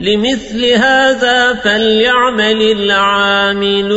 لمثل هذا فليعمل العاملون.